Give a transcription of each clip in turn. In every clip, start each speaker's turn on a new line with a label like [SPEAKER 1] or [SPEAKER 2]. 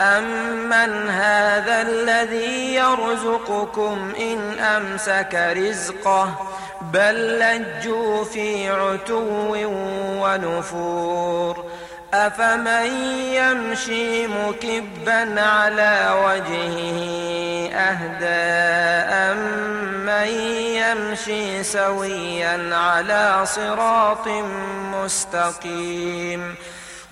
[SPEAKER 1] أمن هذا الذي يرزقكم إن أمسك رزقه بل لجوا في عتو ونفور أفمن يمشي مكبا على وجهه أهدى أمن يمشي سويا على صراط مستقيم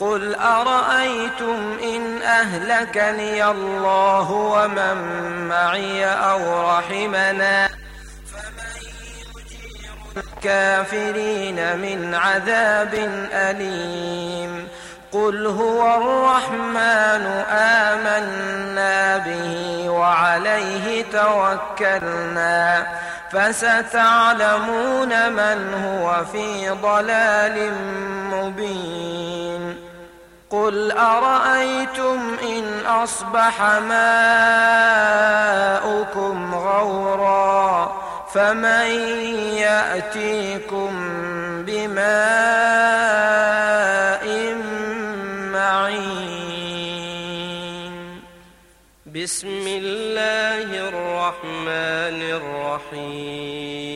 [SPEAKER 1] قل أرأيتم إن أهلكني الله ومن معي أو رحمنا فمن الكافرين من عذاب أليم قل هو الرحمن آمنا به وعليه توكلنا فستعلمون من هو في ضلال مبين قل أرأيتم إن أصبح ماؤكم غورا فمن يأتيكم بماء معين
[SPEAKER 2] بسم الله الرحمن الرحيم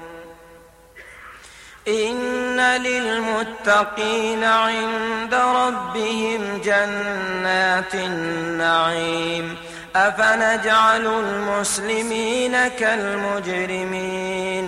[SPEAKER 1] إن للمتقين عند ربهم جنات النعيم. أفنجعل المسلمين كالمجرمين.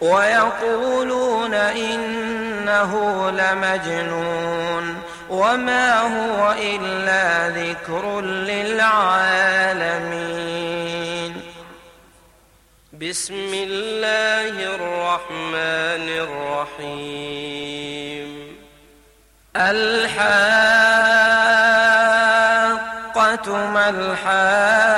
[SPEAKER 1] ويقولون إنه لمجنون وما هو إلا ذكر للعالمين.
[SPEAKER 2] بسم الله الرحمن الرحيم.
[SPEAKER 1] الحاقة ما الحاقة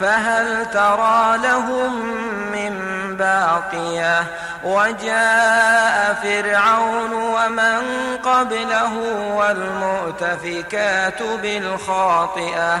[SPEAKER 1] فهل ترى لهم من باقية؟ وجاء فرعون ومن قبله والمؤتفكات بالخاطئة.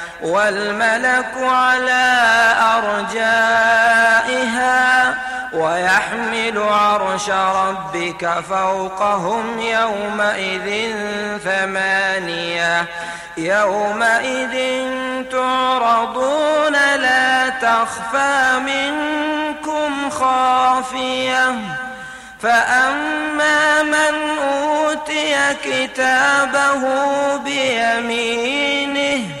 [SPEAKER 1] والملك على أرجائها ويحمل عرش ربك فوقهم يومئذ ثمانية. يومئذ تعرضون لا تخفى منكم خافية. فأما من أوتي كتابه بيمينه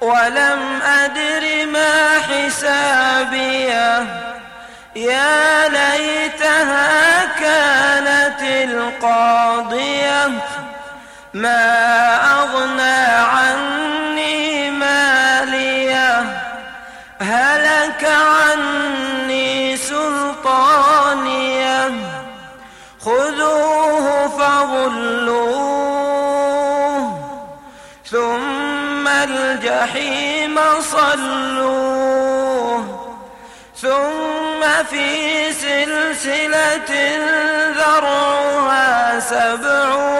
[SPEAKER 1] ولم أدر ما حسابيه. يا ليتها كانت القاضية. ما الجحيم صلوه ثم في سلسلة ذرعها سبعون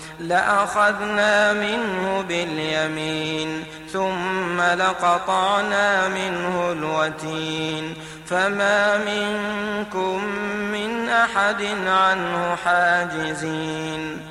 [SPEAKER 1] لأخذنا منه باليمين ثم لقطعنا منه الوتين. فما منكم من أحد عنه حاجزين.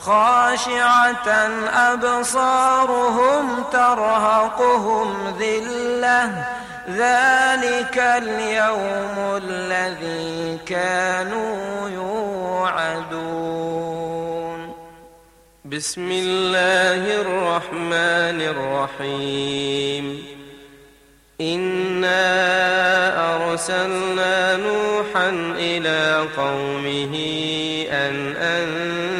[SPEAKER 1] خاشعة أبصارهم ترهقهم ذلة. ذلك اليوم الذي كانوا يوعدون.
[SPEAKER 2] بسم الله الرحمن الرحيم. إنا أرسلنا نوحا إلى قومه أن أنذر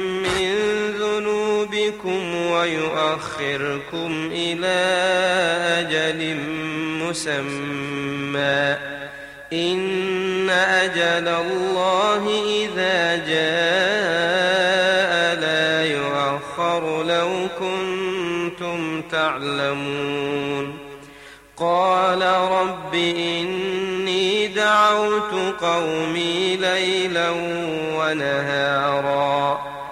[SPEAKER 2] ذنوبكم ويؤخركم إلى أجل مسمى. إن أجل الله إذا جاء لا يؤخر لو كنتم تعلمون. قال رب إني دعوت قومي ليلا ونهارا.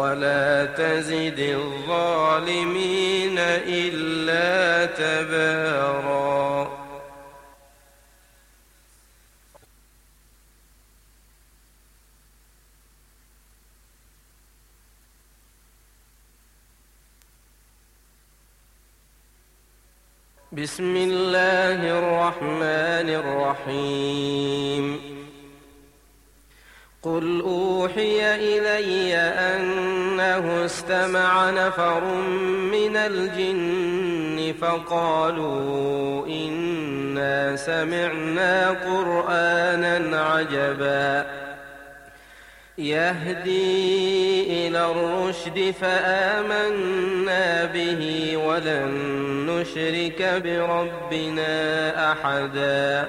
[SPEAKER 2] ولا تزد الظالمين إلا تبارا. بسم الله الرحمن الرحيم. قل أوحي إلي أنه استمع نفر من الجن فقالوا إنا سمعنا قرآنا عجبا يهدي إلى الرشد فآمنا به ولن نشرك بربنا أحدا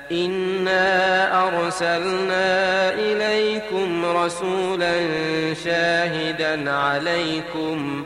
[SPEAKER 2] إنا أرسلنا إليكم رسولا شاهدا عليكم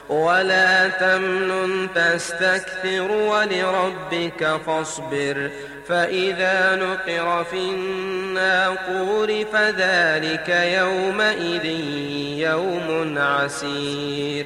[SPEAKER 2] ولا تمنن تستكثر ولربك فاصبر فإذا نقر في الناقور فذلك يومئذ يوم عسير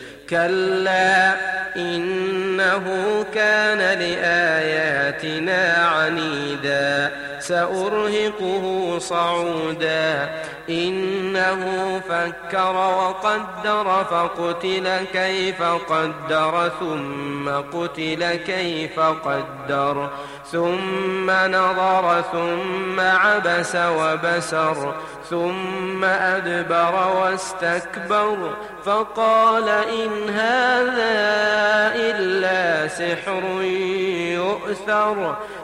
[SPEAKER 2] كلا إنه كان لآياتنا عنيدا سأرهقه صعودا. إنه فكر وقدر فقتل كيف قدر ثم قتل كيف قدر. ثم نظر ثم عبس وبسر. ثم أدبر واستكبر. فقال إن هذا إلا سحر يؤثر.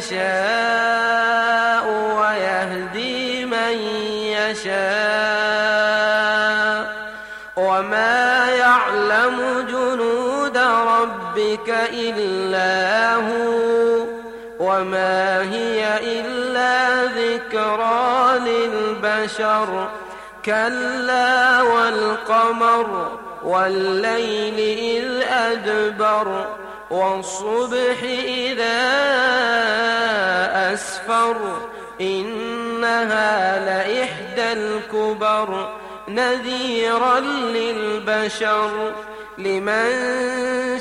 [SPEAKER 2] يشاء ويهدي من يشاء وما يعلم جنود ربك إلا هو وما هي إلا ذكرى للبشر كلا والقمر والليل إذ أدبر والصبح إذا أسفر إنها لإحدى الكبر نذيرا للبشر لمن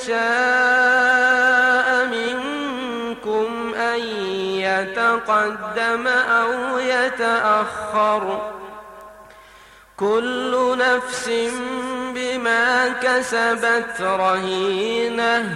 [SPEAKER 2] شاء منكم أن يتقدم أو يتأخر كل نفس بما كسبت رهينة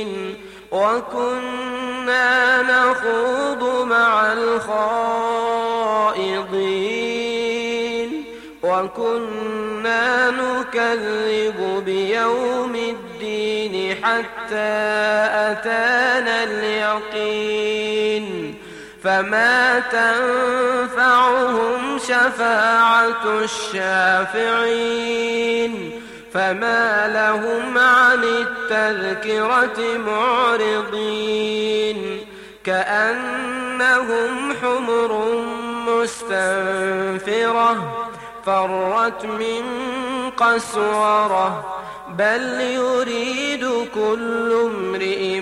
[SPEAKER 2] وكنا نخوض مع الخائضين وكنا نكذب بيوم الدين حتى أتانا اليقين فما تنفعهم شفاعة الشافعين فما لهم عن التذكرة معرضين كأنهم حمر مستنفرة فرت من قسورة بل يريد كل امرئ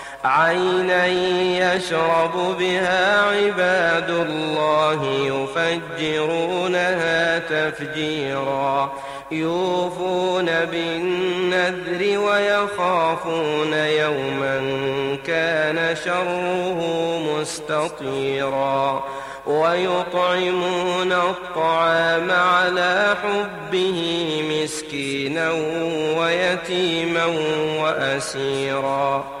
[SPEAKER 2] عينا يشرب بها عباد الله يفجرونها تفجيرا. يوفون بالنذر ويخافون يوما كان شره مستطيرا. ويطعمون الطعام على حبه مسكينا ويتيما وأسيرا.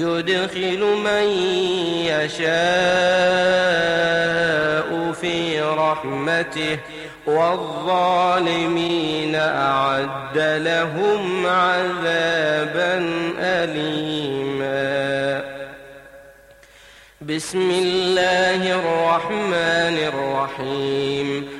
[SPEAKER 2] يدخل من يشاء في رحمته والظالمين أعد لهم عذابا أليما. بسم الله الرحمن الرحيم.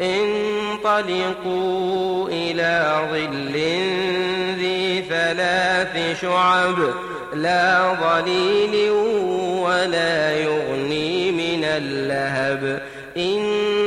[SPEAKER 2] انطلقوا إلى ظل ذي ثلاث شعب لا ظليل ولا يغني من اللهب.